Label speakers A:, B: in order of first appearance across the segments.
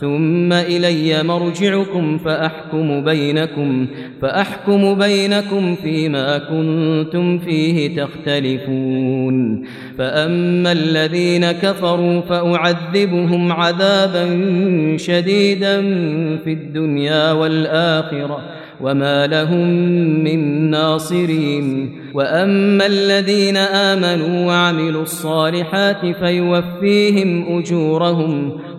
A: ثم إلي مرجعكم فأحكم بينكم فأحكم بينكم فيما كنتم فيه تختلفون. فأما الذين كفروا فأعذبهم عذابا شديدا في الدنيا والآخرة وما لهم من ناصرين. وأما الذين آمنوا وعملوا الصالحات فيوفيهم أجورهم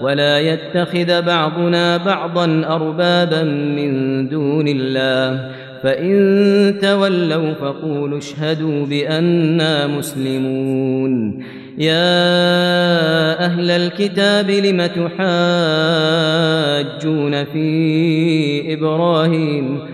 A: ولا يتخذ بعضنا بعضا أربابا من دون الله. فإن تولوا فقولوا اشهدوا بأننا مسلمون. يا أهل الكتاب لم تحاجون في إبراهيم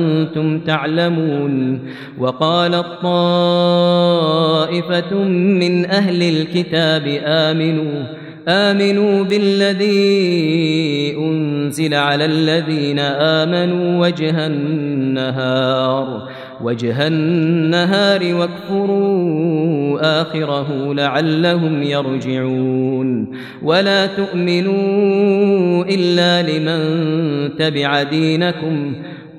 A: وأنتم تعلمون وقال الطائفة من أهل الكتاب آمنوا آمنوا بالذي أنزل على الذين آمنوا وجه النهار وجه النهار واكفروا آخره لعلهم يرجعون. ولا تؤمنوا إلا لمن تبع دينكم